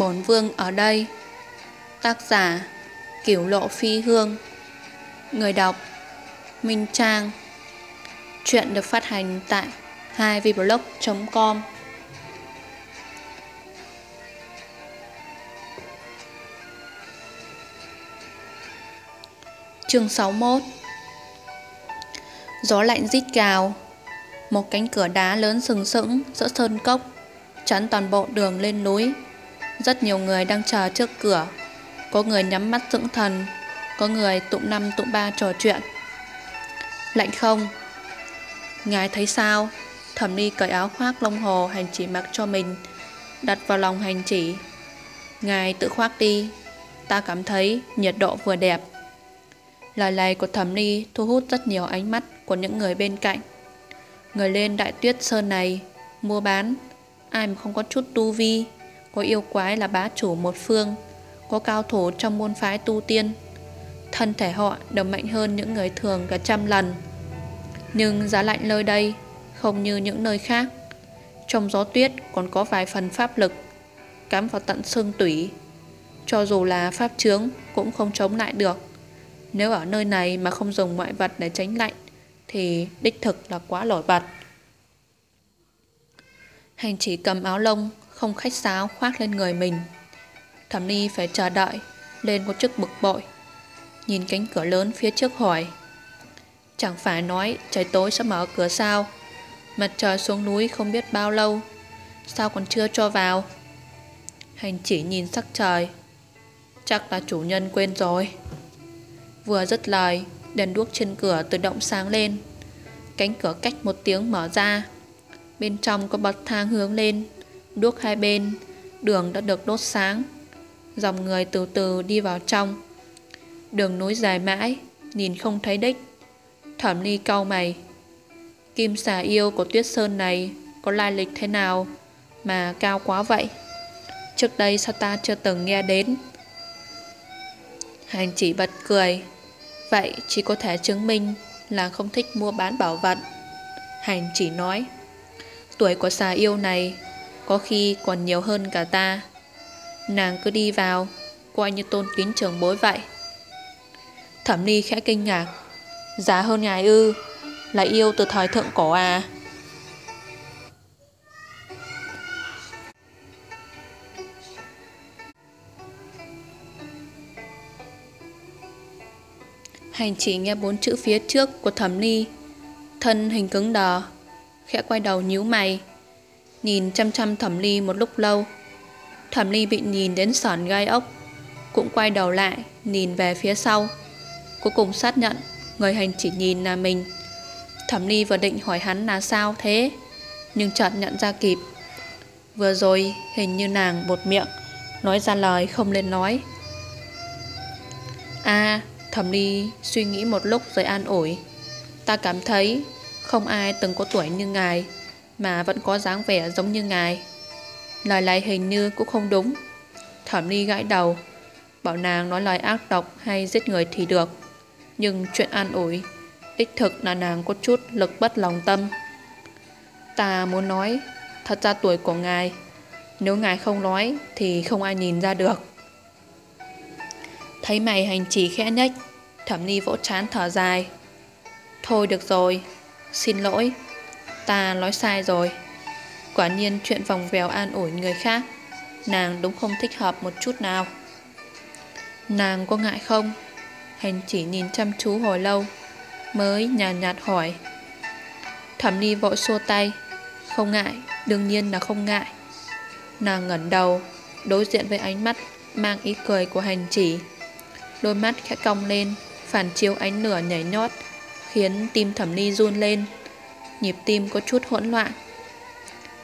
bốn vương ở đây. Tác giả Kiểu lộ phi hương. Người đọc, Minh Trang. Chuyện được phát hành tại 2vblog.com Chương 61 Gió lạnh rít cào Một cánh cửa đá lớn sừng sững giữa sơn cốc, Chắn toàn bộ đường lên núi. Rất nhiều người đang chờ trước cửa. Có người nhắm mắt dưỡng thần, Có người tụng năm tụng ba trò chuyện. Lạnh không? Ngài thấy sao? Thẩm ni cởi áo khoác lông hồ hành chỉ mặc cho mình, Đặt vào lòng hành chỉ. Ngài tự khoác đi. Ta cảm thấy nhiệt độ vừa đẹp. Lời này của thẩm ni thu hút rất nhiều ánh mắt của những người bên cạnh. Người lên đại tuyết sơn này, Mua bán, Ai mà không có chút tu vi? Có yêu quái là bá chủ một phương, Có cao thủ trong môn phái tu tiên. Thân thể họ đều mạnh hơn những người thường cả trăm lần. Nhưng giá lạnh nơi đây Không như những nơi khác. Trong gió tuyết còn có vài phần pháp lực, Cắm vào tận xương tủy. Cho dù là pháp chướng Cũng không chống lại được. Nếu ở nơi này mà không dùng ngoại vật để tránh lạnh, Thì đích thực là quá lỏi bật Hành chỉ cầm áo lông không khách sáo khoác lên người mình. Thẩm ni phải chờ đợi, Lên một chức bực bội. Nhìn cánh cửa lớn phía trước hỏi, Chẳng phải nói trời tối sẽ mở cửa sao? Mặt trời xuống núi không biết bao lâu, Sao còn chưa cho vào? Hành chỉ nhìn sắc trời, Chắc là chủ nhân quên rồi. Vừa dứt lời, Đèn đuốc trên cửa tự động sáng lên. Cánh cửa cách một tiếng mở ra, Bên trong có bậc thang hướng lên. Đuốc hai bên, Đường đã được đốt sáng. Dòng người từ từ đi vào trong. Đường núi dài mãi, Nhìn không thấy đích. Thẩm ly cau mày. Kim xà yêu của tuyết sơn này Có lai lịch thế nào Mà cao quá vậy? Trước đây sao ta chưa từng nghe đến? Hành chỉ bật cười. Vậy chỉ có thể chứng minh Là không thích mua bán bảo vật. Hành chỉ nói. Tuổi của xà yêu này có khi còn nhiều hơn cả ta. Nàng cứ đi vào, Coi như tôn kính trường bối vậy. Thẩm ni khẽ kinh ngạc. Giá hơn ngài ư, Là yêu từ thời thượng cổ à? Hành chỉ nghe bốn chữ phía trước của thẩm ni, Thân hình cứng đờ, Khẽ quay đầu nhíu mày. Nhìn chăm chăm thẩm ly một lúc lâu. Thẩm ly bị nhìn đến sởn gai ốc, Cũng quay đầu lại, Nhìn về phía sau. Cuối cùng xác nhận, Người hành chỉ nhìn là mình. Thẩm ly vừa định hỏi hắn là sao thế, Nhưng chợt nhận ra kịp. Vừa rồi, hình như nàng bột miệng, Nói ra lời không lên nói. À Thẩm ly, suy nghĩ một lúc rồi an ủi. Ta cảm thấy Không ai từng có tuổi như ngài. Mà vẫn có dáng vẻ giống như ngài. Lời này hình như cũng không đúng. Thẩm ly gãi đầu, Bảo nàng nói lời ác độc hay giết người thì được, Nhưng chuyện an ủi, Đích thực là nàng có chút lực bất lòng tâm. Ta muốn nói, Thật ra tuổi của ngài, Nếu ngài không nói Thì không ai nhìn ra được. Thấy mày hành chỉ khẽ nhách Thẩm ni vỗ chán thở dài. Thôi được rồi, Xin lỗi. Ta nói sai rồi. Quả nhiên chuyện vòng vèo an ủi người khác Nàng đúng không thích hợp một chút nào. Nàng có ngại không? Hành chỉ nhìn chăm chú hồi lâu Mới nhàn nhạt, nhạt hỏi. Thẩm ni vội xua tay. Không ngại, đương nhiên là không ngại. Nàng ngẩn đầu Đối diện với ánh mắt Mang ý cười của hành chỉ. Đôi mắt khẽ cong lên Phản chiếu ánh lửa nhảy nhót Khiến tim thẩm ni run lên. Nhịp tim có chút hỗn loạn.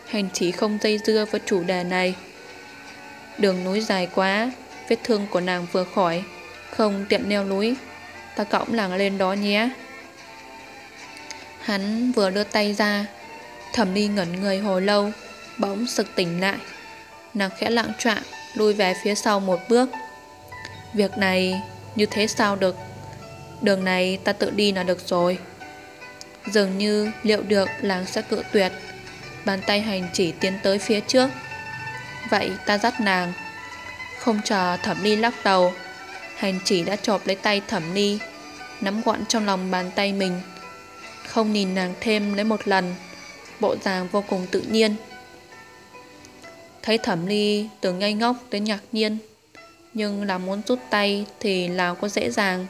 Hành chỉ không dây dưa với chủ đề này. Đường núi dài quá Vết thương của nàng vừa khỏi. Không tiện leo núi Ta cõng nàng lên đó nhé. Hắn vừa đưa tay ra Thẩm đi ngẩn người hồi lâu Bỗng sực tỉnh lại. Nàng khẽ lặng trạng, Lui về phía sau một bước. Việc này như thế sao được? Đường này ta tự đi là được rồi. Dường như liệu được làng sẽ cự tuyệt. Bàn tay hành chỉ tiến tới phía trước. Vậy ta dắt nàng. Không chờ thẩm ly lắc đầu. Hành chỉ đã chộp lấy tay thẩm ly Nắm gọn trong lòng bàn tay mình. Không nhìn nàng thêm lấy một lần, Bộ dáng vô cùng tự nhiên. Thấy thẩm ly từ ngây ngốc đến ngạc nhiên, Nhưng là muốn rút tay thì nào có dễ dàng.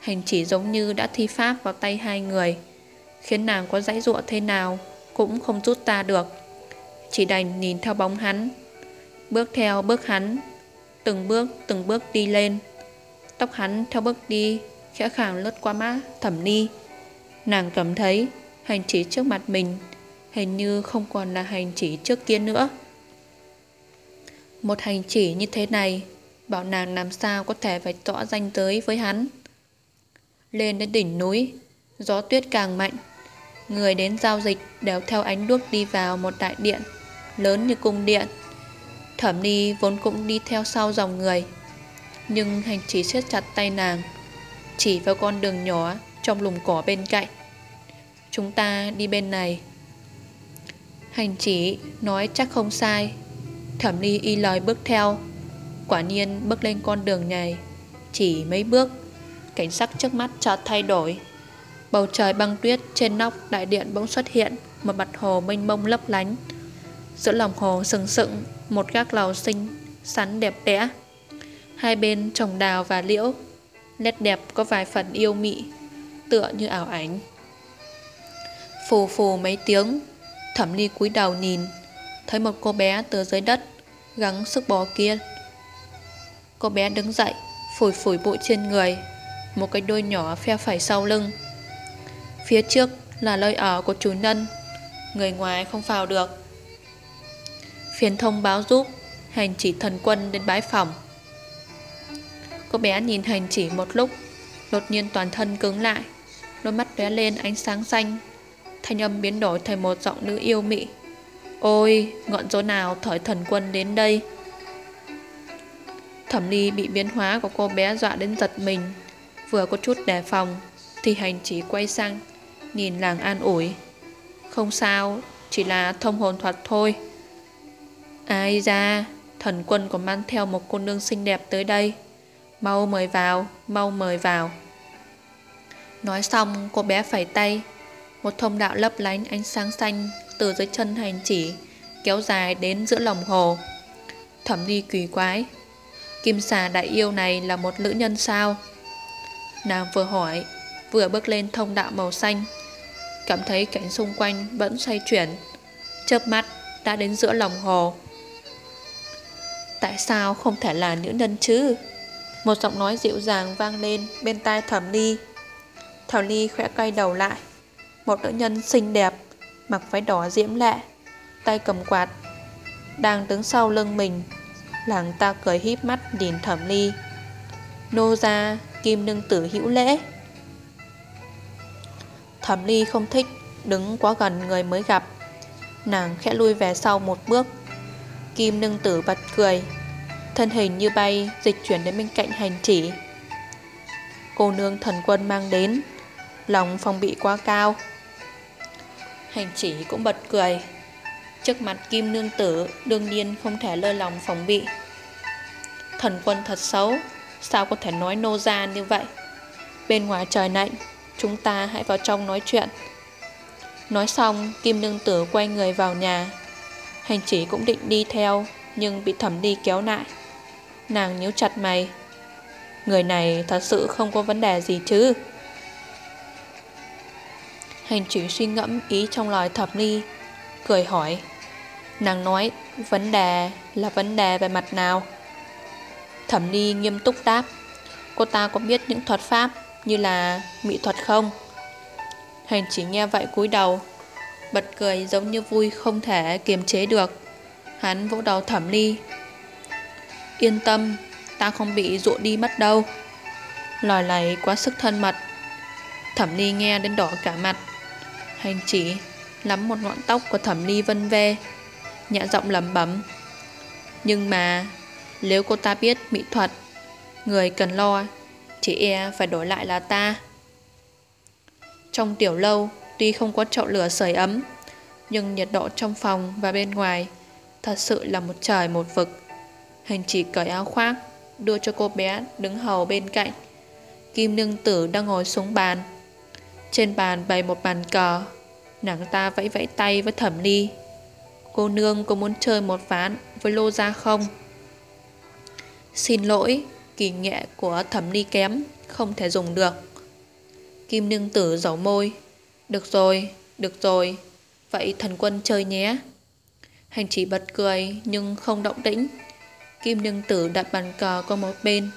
Hành chỉ giống như đã thi pháp vào tay hai người. Khiến nàng có dãy ruộng thế nào Cũng không rút ta được. Chỉ đành nhìn theo bóng hắn. Bước theo bước hắn Từng bước từng bước đi lên. Tóc hắn theo bước đi Khẽ khàng lướt qua má thẩm ni, Nàng cảm thấy Hành chỉ trước mặt mình Hình như không còn là hành chỉ trước kia nữa. Một hành chỉ như thế này Bảo nàng làm sao có thể vạch rõ danh giới với hắn? Lên đến đỉnh núi Gió tuyết càng mạnh Người đến giao dịch đều theo ánh đuốc đi vào một đại điện, Lớn như cung điện. Thẩm Ni vốn cũng đi theo sau dòng người, Nhưng hành chỉ siết chặt tay nàng, Chỉ vào con đường nhỏ Trong lùm cỏ bên cạnh. Chúng ta đi bên này. Hành chỉ nói chắc không sai. Thẩm Ni y lời bước theo. Quả nhiên bước lên con đường này, Chỉ mấy bước, Cảnh sắc trước mắt chợt thay đổi. Bầu trời băng tuyết trên nóc đại điện bỗng xuất hiện, Một mặt hồ mênh mông lấp lánh. Giữa lòng hồ sừng sững Một gác lầu xinh Sắn đẹp đẽ. Hai bên trồng đào và liễu, Nét đẹp có vài phần yêu mị, Tựa như ảo ảnh. Phù phù mấy tiếng, Thẩm ly cúi đầu nhìn, Thấy một cô bé từ dưới đất Gắng sức bò kia. Cô bé đứng dậy, Phủi phủi bụi trên người, Một cái đôi nhỏ phe phẩy sau lưng. Phía trước là nơi ở của chủ nhân. Người ngoài không vào được. Phiền thông báo giúp, Hành chỉ thần quân đến bái phòng Cô bé nhìn hành chỉ một lúc, Đột nhiên toàn thân cứng lại, Đôi mắt lóe lên ánh sáng xanh, Thanh âm biến đổi thành một giọng nữ yêu mị. Ôi, ngọn gió nào thổi thần quân đến đây? Thẩm ly bị biến hóa của cô bé dọa đến giật mình. Vừa có chút đề phòng, Thì hành chỉ quay sang. Nhìn làng an ủi. Không sao, Chỉ là thông hồn thuật thôi. Ai ra, Thần quân còn mang theo một cô nương xinh đẹp tới đây. Mau mời vào, Mau mời vào. Nói xong, cô bé phẩy tay. Một thông đạo lấp lánh ánh sáng xanh Từ dưới chân hành chỉ, Kéo dài đến giữa lòng hồ. Thẩm đi kỳ quái. Kim xà đại yêu này là một nữ nhân sao? Nàng vừa hỏi, Vừa bước lên thông đạo màu xanh. Cảm thấy cảnh xung quanh vẫn xoay chuyển, Chớp mắt đã đến giữa lòng hồ. Tại sao không thể là nữ nhân chứ? Một giọng nói dịu dàng vang lên bên tai thẩm ly Thẩm ly khẽ quay đầu lại. Một nữ nhân xinh đẹp, Mặc váy đỏ diễm lệ, Tay cầm quạt, Đang đứng sau lưng mình. Làng ta cười híp mắt nhìn thẩm ly Nô gia Kim nương tử hữu lễ. Thẩm ly không thích Đứng quá gần người mới gặp. Nàng khẽ lui về sau một bước. Kim nương tử bật cười. Thân hình như bay, Dịch chuyển đến bên cạnh hành chỉ. Cô nương thần quân mang đến. Lòng phòng bị quá cao. Hành chỉ cũng bật cười. Trước mặt kim nương tử Đương nhiên không thể lơ lòng phòng bị. Thần quân thật xấu. Sao có thể nói nô ra như vậy? Bên ngoài trời lạnh. Chúng ta hãy vào trong nói chuyện. Nói xong, Kim nương tử quay người vào nhà. Hành chỉ cũng định đi theo, Nhưng bị thẩm đi kéo lại. Nàng nhíu chặt mày. Người này thật sự không có vấn đề gì chứ? Hành chỉ suy ngẫm ý trong lời thẩm ly, Cười hỏi. Nàng nói, vấn đề là vấn đề về mặt nào? Thẩm ly nghiêm túc đáp. Cô ta có biết những thuật pháp như là mỹ thuật không? Hành chỉ nghe vậy cúi đầu, Bật cười giống như vui không thể kiềm chế được. Hắn vỗ đầu thẩm ly. Yên tâm, Ta không bị dụ đi mất đâu. Lời này quá sức thân mật. Thẩm ly nghe đến đỏ cả mặt. Hành chỉ Lắm một ngọn tóc của thẩm ly vân ve, Nhã giọng lẩm bẩm. Nhưng mà, Nếu cô ta biết mỹ thuật, Người cần lo chỉ e phải đổi lại là ta Trong tiểu lâu Tuy không có chậu lửa sưởi ấm Nhưng nhiệt độ trong phòng và bên ngoài Thật sự là một trời một vực Hành chỉ cởi áo khoác, đưa cho cô bé đứng hầu bên cạnh. Kim nương tử đang ngồi xuống bàn. Trên bàn bày một bàn cờ. Nàng ta vẫy vẫy tay với thẩm ly. Cô nương có muốn chơi một ván với lô gia không? Xin lỗi, kỳ nghệ của thẩm ni kém, không thể dùng được. Kim nương tử giấu môi. Được rồi, được rồi, vậy thần quân chơi nhé. Hành chỉ bật cười nhưng không động tĩnh. Kim nương tử đặt bàn cờ qua một bên.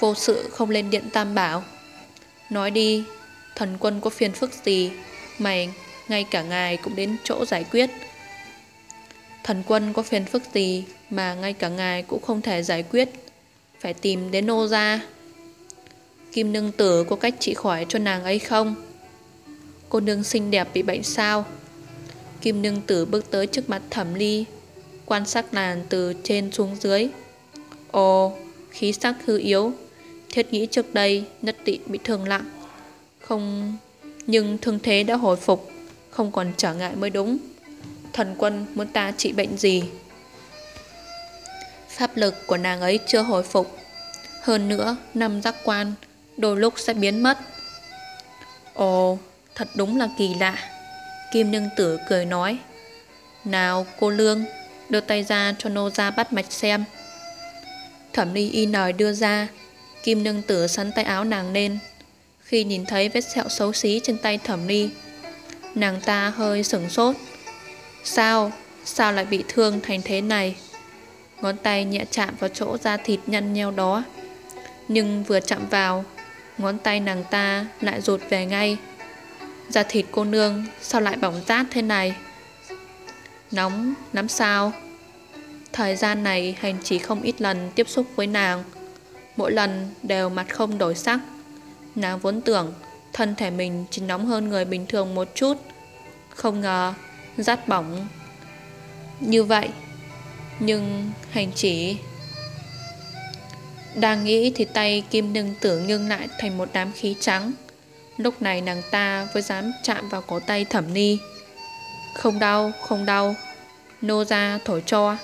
Vô sự không lên điện tam bảo. Nói đi, thần quân có phiền phức gì, mày ngay cả ngài cũng đến chỗ giải quyết. Thần quân có phiền phức gì mà ngay cả ngài cũng không thể giải quyết. Phải tìm đến nô gia. Kim nương tử có cách trị khỏi cho nàng ấy không? Cô nương xinh đẹp bị bệnh sao? Kim nương tử bước tới trước mặt thẩm ly, quan sát nàng từ trên xuống dưới. Ồ, khí sắc hư yếu, thiết nghĩ trước đây nhất định bị thương nặng. Không, nhưng thương thế đã hồi phục, không còn trở ngại mới đúng. Thần quân muốn ta trị bệnh gì? Pháp lực của nàng ấy chưa hồi phục. Hơn nữa, năm giác quan đôi lúc sẽ biến mất. Ồ, thật đúng là kỳ lạ. Kim nương tử cười nói. Nào, cô Lương, đưa tay ra cho nô ra bắt mạch xem. Thẩm ly y nòi đưa ra, Kim nương tử sắn tay áo nàng lên. Khi nhìn thấy vết sẹo xấu xí trên tay thẩm ly, nàng ta hơi sửng sốt. Sao? Sao lại bị thương thành thế này? Ngón tay nhẹ chạm vào chỗ da thịt nhăn nheo đó. Nhưng vừa chạm vào, ngón tay nàng ta lại rụt về ngay. Da thịt cô nương sao lại bỏng rát thế này? Nóng lắm sao? Thời gian này hành chỉ không ít lần tiếp xúc với nàng. Mỗi lần đều mặt không đổi sắc. Nàng vốn tưởng thân thể mình chỉ nóng hơn người bình thường một chút. Không ngờ rát bỏng như vậy. Nhưng hành chỉ... Đang nghĩ thì tay kim nương tử ngưng lại thành một đám khí trắng. Lúc này nàng ta mới dám chạm vào cổ tay thẩm ni. Không đau, không đau. Nô ra thổi cho.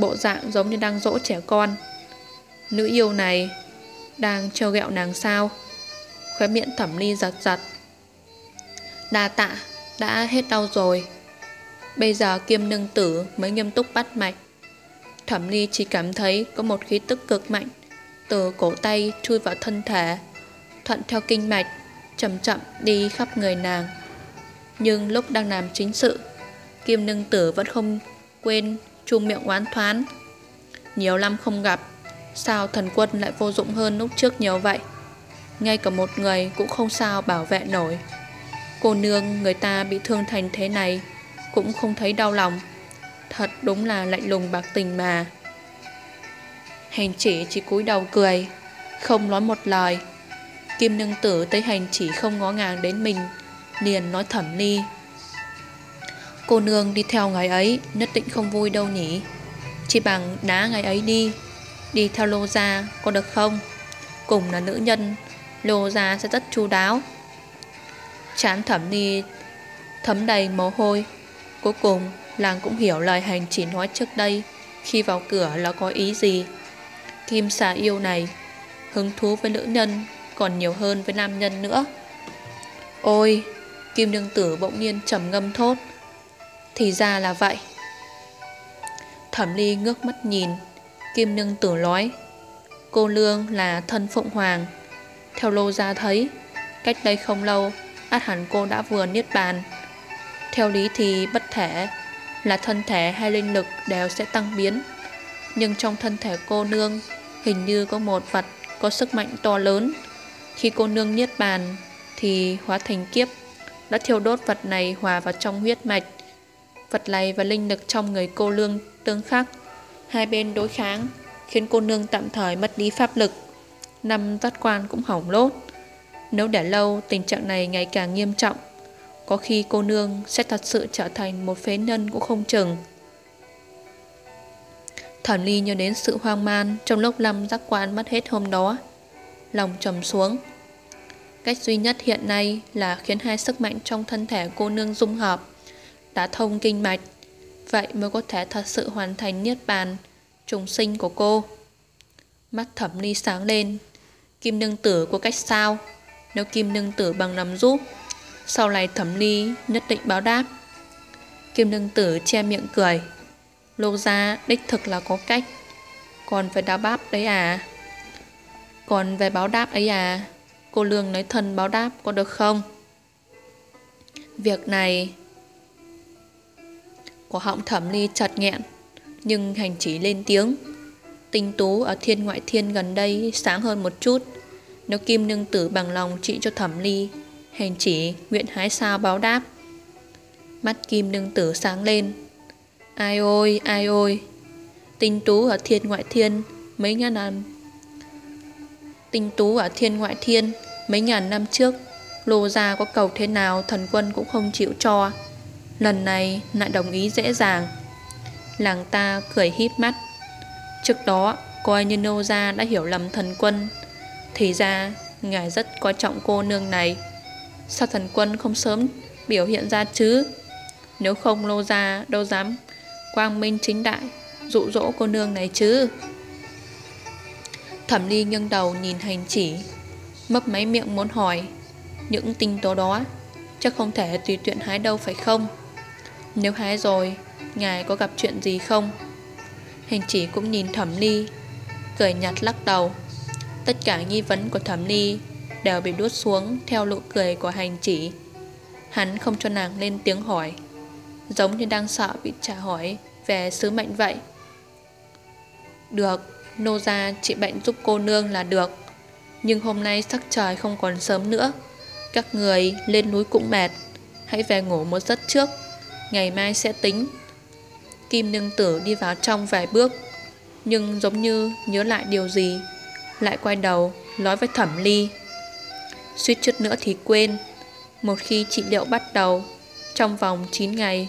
Bộ dạng giống như đang dỗ trẻ con. Nữ yêu này đang trêu ghẹo nàng sao. Khóe miệng thẩm ni giật giật. Đa tạ, đã hết đau rồi. Bây giờ kiêm nương tử mới nghiêm túc bắt mạch. Thẩm ly chỉ cảm thấy có một khí tức cực mạnh từ cổ tay chui vào thân thể, thuận theo kinh mạch, chậm chậm đi khắp người nàng. Nhưng lúc đang làm chính sự, Kim Nương Tử vẫn không quên chung miệng oán thoán. Nhiều năm không gặp, sao thần quân lại vô dụng hơn lúc trước nhiều vậy? Ngay cả một người cũng không sao bảo vệ nổi. Cô nương người ta bị thương thành thế này cũng không thấy đau lòng. Thật đúng là lạnh lùng bạc tình mà. Hành chỉ chỉ cúi đầu cười, không nói một lời. Kim nương tử thấy hành chỉ không ngó ngàng đến mình, liền nói thẩm ni. Cô nương đi theo ngài ấy nhất định không vui đâu nhỉ. Chỉ bằng đá ngài ấy đi, đi theo lô gia có được không? Cùng là nữ nhân, lô gia sẽ rất chu đáo. Chán thẩm ni thấm đầy mồ hôi. Cuối cùng, làng cũng hiểu lời hành chỉ nói trước đây khi vào cửa là có ý gì. Kim xà yêu này hứng thú với nữ nhân còn nhiều hơn với nam nhân nữa. Ôi, Kim Nương Tử bỗng nhiên trầm ngâm thốt. Thì ra là vậy. Thẩm Ly ngước mắt nhìn, Kim Nương Tử nói. Cô Lương là thân Phụng Hoàng. Theo lô ra thấy, cách đây không lâu, át hẳn cô đã vừa niết bàn. Theo lý thì bất thể là thân thể hay linh lực đều sẽ tăng biến. Nhưng trong thân thể cô nương hình như có một vật có sức mạnh to lớn. Khi cô nương niết bàn thì hóa thành kiếp, đã thiêu đốt vật này hòa vào trong huyết mạch. Vật này và linh lực trong người cô nương tương khắc. Hai bên đối kháng, khiến cô nương tạm thời mất đi pháp lực. Năm giác quan cũng hỏng lốt. Nếu để lâu, tình trạng này ngày càng nghiêm trọng. Có khi cô nương sẽ thật sự trở thành một phế nhân cũng không chừng. Thẩm Ly nhớ đến sự hoang man trong lúc lâm giác quan mất hết hôm đó. Lòng trầm xuống. Cách duy nhất hiện nay là khiến hai sức mạnh trong thân thể cô nương dung hợp, đã thông kinh mạch. Vậy mới có thể thật sự hoàn thành niết bàn, trùng sinh của cô. Mắt thẩm ly sáng lên. Kim nương tử có cách sao? Nếu kim nương tử bằng nắm giúp, sau này thẩm ly nhất định báo đáp. Kim nương tử che miệng cười. Lô ra đích thực là có cách. Còn phải đáp báp đấy à? Còn về báo đáp ấy à? Cô Lương nói thân báo đáp có được không? Việc này của họng thẩm ly chặt nghẹn, Nhưng hành chỉ lên tiếng Tinh tú ở thiên ngoại thiên gần đây sáng hơn một chút Nếu kim nương tử bằng lòng trị cho thẩm ly Hành chỉ nguyện hái sao báo đáp. Mắt kim nương tử sáng lên. Ai ôi, ai ôi Tinh tú ở thiên ngoại thiên Mấy ngàn năm. Tinh tú ở thiên ngoại thiên Mấy ngàn năm trước Lô gia có cầu thế nào thần quân cũng không chịu cho. Lần này lại đồng ý dễ dàng. Làng ta cười híp mắt. Trước đó coi như nô gia đã hiểu lầm thần quân Thì ra ngài rất coi trọng cô nương này. Sao thần quân không sớm biểu hiện ra chứ? Nếu không, lô gia đâu dám Quang minh chính đại dụ dỗ cô nương này chứ? Thẩm ly nghiêng đầu nhìn hành chỉ, Mấp máy miệng muốn hỏi Những tinh tố đó Chắc không thể tùy tiện hái đâu phải không? Nếu hái rồi, Ngài có gặp chuyện gì không? Hành chỉ cũng nhìn thẩm ly, Cười nhạt lắc đầu. Tất cả nghi vấn của thẩm ly Đều bị đút xuống Theo nụ cười của hành chỉ. Hắn không cho nàng lên tiếng hỏi, Giống như đang sợ bị trả hỏi Về sứ mệnh vậy. Được, Nô gia trị bệnh giúp cô nương là được, Nhưng hôm nay sắc trời không còn sớm nữa. Các người lên núi cũng mệt, Hãy về ngủ một giấc trước, Ngày mai sẽ tính. Kim nương tử đi vào trong vài bước, Nhưng giống như nhớ lại điều gì, Lại quay đầu Nói với thẩm ly. Suýt chút nữa thì quên. Một khi trị liệu bắt đầu, Trong vòng 9 ngày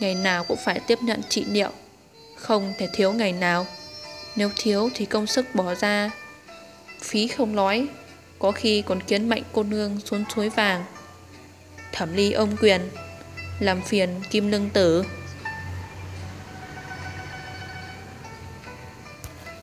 Ngày nào cũng phải tiếp nhận trị liệu. Không thể thiếu ngày nào. Nếu thiếu thì công sức bỏ ra. Phí không nói, Có khi còn kiến mệnh cô nương xuống suối vàng. Thẩm ly ông quyền, Làm phiền kim lương tử.